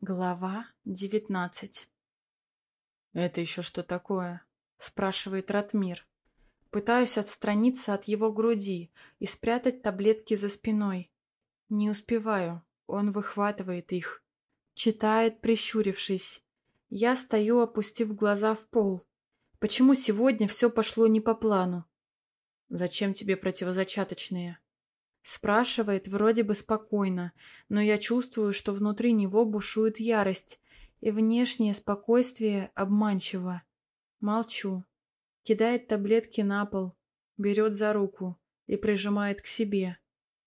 Глава девятнадцать «Это еще что такое?» — спрашивает Ратмир. Пытаюсь отстраниться от его груди и спрятать таблетки за спиной. Не успеваю, он выхватывает их. Читает, прищурившись. Я стою, опустив глаза в пол. Почему сегодня все пошло не по плану? «Зачем тебе противозачаточные?» Спрашивает вроде бы спокойно, но я чувствую, что внутри него бушует ярость, и внешнее спокойствие обманчиво. Молчу. Кидает таблетки на пол, берет за руку и прижимает к себе.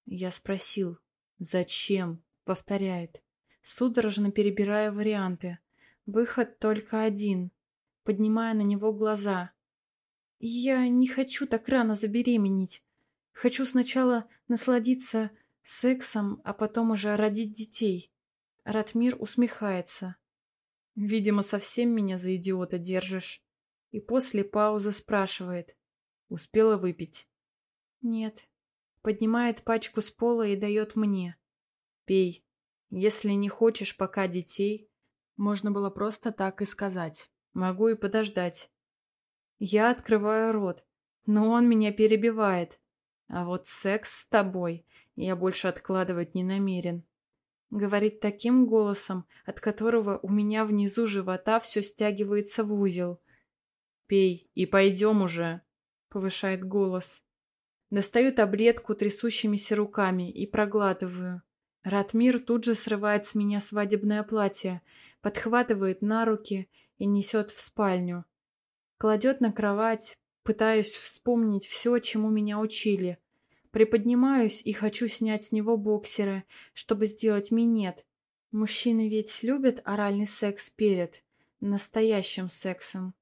Я спросил, «Зачем?» — повторяет, судорожно перебирая варианты. Выход только один, поднимая на него глаза. «Я не хочу так рано забеременеть. Хочу сначала насладиться сексом, а потом уже родить детей. Ратмир усмехается. Видимо, совсем меня за идиота держишь. И после паузы спрашивает. Успела выпить? Нет. Поднимает пачку с пола и дает мне. Пей. Если не хочешь пока детей, можно было просто так и сказать. Могу и подождать. Я открываю рот, но он меня перебивает. А вот секс с тобой я больше откладывать не намерен. Говорит таким голосом, от которого у меня внизу живота все стягивается в узел. «Пей и пойдем уже», — повышает голос. Достаю таблетку трясущимися руками и проглатываю. Ратмир тут же срывает с меня свадебное платье, подхватывает на руки и несет в спальню. Кладет на кровать, пытаюсь вспомнить все, чему меня учили. Приподнимаюсь и хочу снять с него боксеры, чтобы сделать минет. Мужчины ведь любят оральный секс перед настоящим сексом.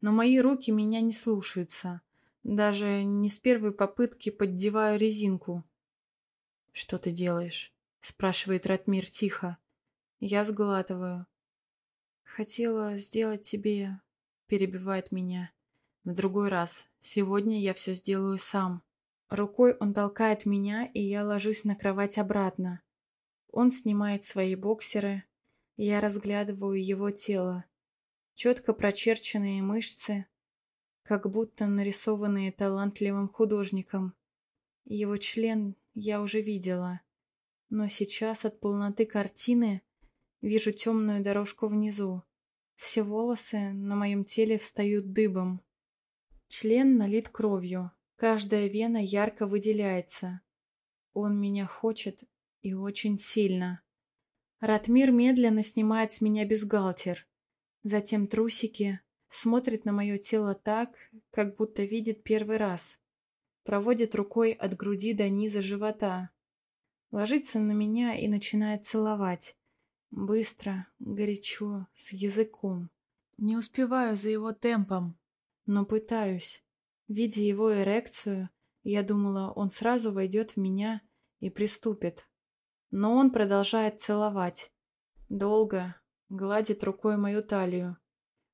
Но мои руки меня не слушаются. Даже не с первой попытки поддеваю резинку. «Что ты делаешь?» — спрашивает Ратмир тихо. Я сглатываю. «Хотела сделать тебе...» — перебивает меня. «В другой раз. Сегодня я все сделаю сам». Рукой он толкает меня, и я ложусь на кровать обратно. Он снимает свои боксеры. Я разглядываю его тело. Четко прочерченные мышцы, как будто нарисованные талантливым художником. Его член я уже видела. Но сейчас от полноты картины вижу темную дорожку внизу. Все волосы на моем теле встают дыбом. Член налит кровью, Каждая вена ярко выделяется. Он меня хочет и очень сильно. Ратмир медленно снимает с меня бюстгальтер. Затем трусики. Смотрит на мое тело так, как будто видит первый раз. Проводит рукой от груди до низа живота. Ложится на меня и начинает целовать. Быстро, горячо, с языком. Не успеваю за его темпом, но пытаюсь. Видя его эрекцию, я думала, он сразу войдет в меня и приступит. Но он продолжает целовать. Долго, гладит рукой мою талию.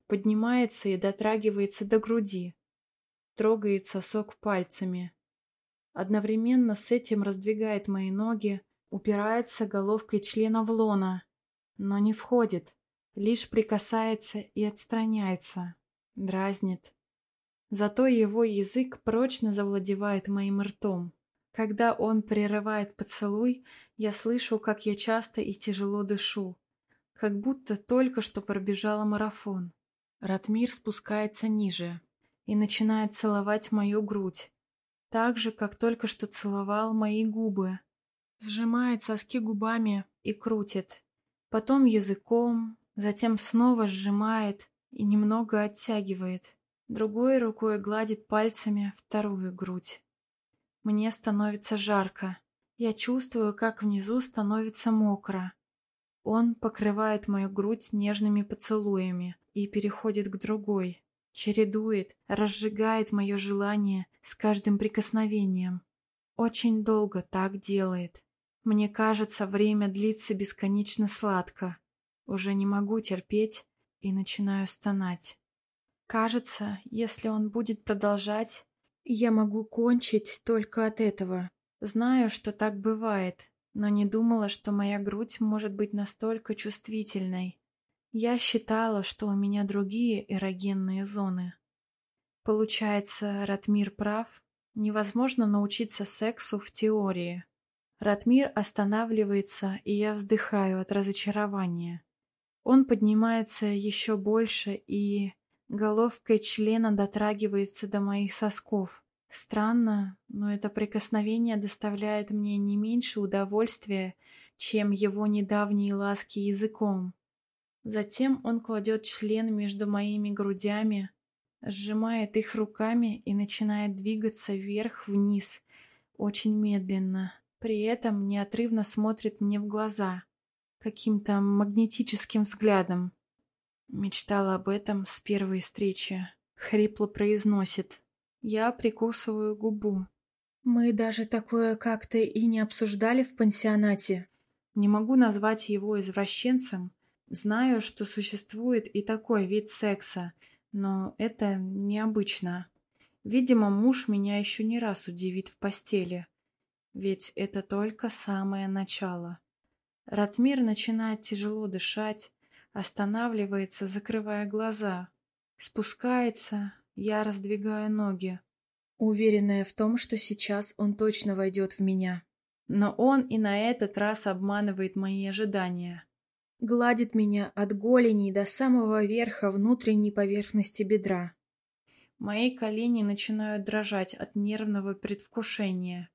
Поднимается и дотрагивается до груди. Трогает сосок пальцами. Одновременно с этим раздвигает мои ноги, упирается головкой члена в лона, но не входит, лишь прикасается и отстраняется, дразнит. Зато его язык прочно завладевает моим ртом. Когда он прерывает поцелуй, я слышу, как я часто и тяжело дышу, как будто только что пробежала марафон. Ратмир спускается ниже и начинает целовать мою грудь, так же, как только что целовал мои губы. Сжимает соски губами и крутит, потом языком, затем снова сжимает и немного оттягивает другой рукой гладит пальцами вторую грудь. Мне становится жарко. Я чувствую, как внизу становится мокро. Он покрывает мою грудь нежными поцелуями и переходит к другой, чередует, разжигает мое желание с каждым прикосновением. Очень долго так делает. Мне кажется, время длится бесконечно сладко. Уже не могу терпеть и начинаю стонать. Кажется, если он будет продолжать, я могу кончить только от этого. Знаю, что так бывает, но не думала, что моя грудь может быть настолько чувствительной. Я считала, что у меня другие эрогенные зоны. Получается, Ратмир прав, невозможно научиться сексу в теории. Ратмир останавливается, и я вздыхаю от разочарования. Он поднимается еще больше и головкой члена дотрагивается до моих сосков. Странно, но это прикосновение доставляет мне не меньше удовольствия, чем его недавние ласки языком. Затем он кладет член между моими грудями, сжимает их руками и начинает двигаться вверх-вниз, очень медленно. При этом неотрывно смотрит мне в глаза, каким-то магнетическим взглядом. Мечтала об этом с первой встречи. Хрипло произносит. Я прикусываю губу. Мы даже такое как-то и не обсуждали в пансионате. Не могу назвать его извращенцем. Знаю, что существует и такой вид секса, но это необычно. Видимо, муж меня еще не раз удивит в постели. Ведь это только самое начало. Ратмир начинает тяжело дышать, останавливается, закрывая глаза. Спускается, я раздвигаю ноги, уверенная в том, что сейчас он точно войдет в меня. Но он и на этот раз обманывает мои ожидания. Гладит меня от голени до самого верха внутренней поверхности бедра. Мои колени начинают дрожать от нервного предвкушения.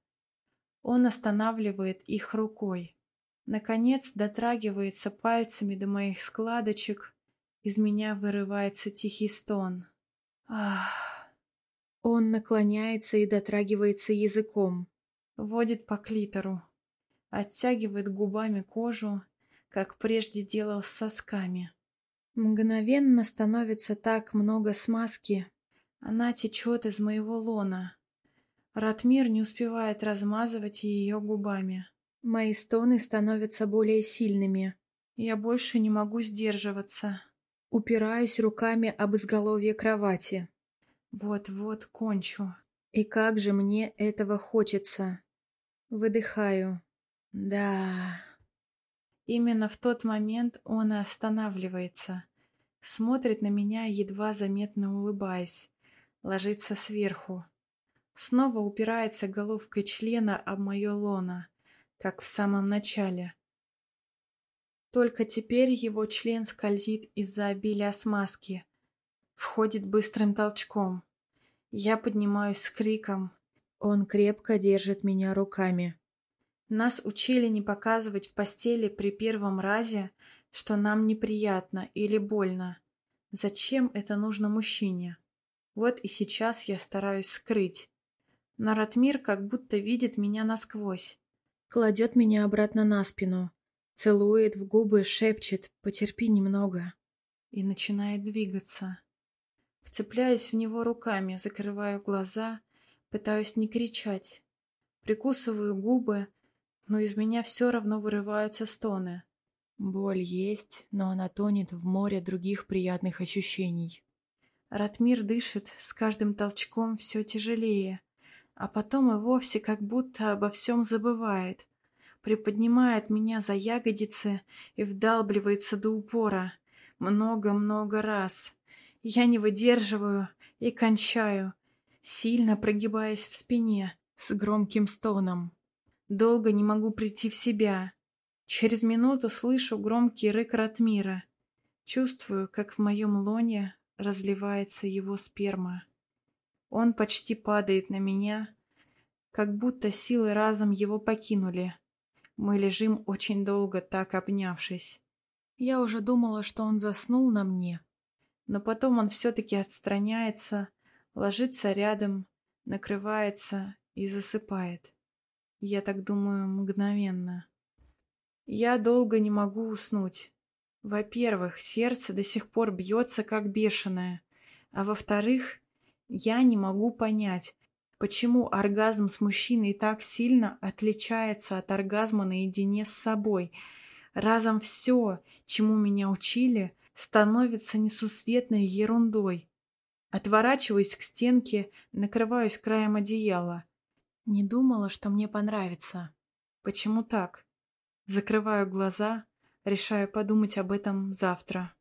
Он останавливает их рукой. Наконец дотрагивается пальцами до моих складочек. Из меня вырывается тихий стон. Ах. Он наклоняется и дотрагивается языком. Водит по клитору. Оттягивает губами кожу, как прежде делал с сосками. Мгновенно становится так много смазки. Она течет из моего лона. Ратмир не успевает размазывать ее губами. Мои стоны становятся более сильными. Я больше не могу сдерживаться. Упираюсь руками об изголовье кровати. Вот-вот кончу. И как же мне этого хочется. Выдыхаю. Да. Именно в тот момент он и останавливается. Смотрит на меня, едва заметно улыбаясь. Ложится сверху. Снова упирается головкой члена об мое лоно, как в самом начале. Только теперь его член скользит из-за обилия смазки. Входит быстрым толчком. Я поднимаюсь с криком. Он крепко держит меня руками. Нас учили не показывать в постели при первом разе, что нам неприятно или больно. Зачем это нужно мужчине? Вот и сейчас я стараюсь скрыть. Но Ратмир как будто видит меня насквозь. Кладет меня обратно на спину. Целует в губы, шепчет «потерпи немного» и начинает двигаться. Вцепляюсь в него руками, закрываю глаза, пытаюсь не кричать. Прикусываю губы, но из меня все равно вырываются стоны. Боль есть, но она тонет в море других приятных ощущений. Ратмир дышит с каждым толчком все тяжелее, а потом и вовсе как будто обо всем забывает приподнимает меня за ягодицы и вдалбливается до упора. Много-много раз. Я не выдерживаю и кончаю, сильно прогибаясь в спине, с громким стоном. Долго не могу прийти в себя. Через минуту слышу громкий рык Ратмира. Чувствую, как в моем лоне разливается его сперма. Он почти падает на меня, как будто силы разом его покинули. Мы лежим очень долго, так обнявшись. Я уже думала, что он заснул на мне. Но потом он все-таки отстраняется, ложится рядом, накрывается и засыпает. Я так думаю мгновенно. Я долго не могу уснуть. Во-первых, сердце до сих пор бьется как бешеное, а во-вторых, я не могу понять, Почему оргазм с мужчиной так сильно отличается от оргазма наедине с собой? Разом все, чему меня учили, становится несусветной ерундой. Отворачиваясь к стенке, накрываюсь краем одеяла. Не думала, что мне понравится. Почему так? Закрываю глаза, решая подумать об этом завтра.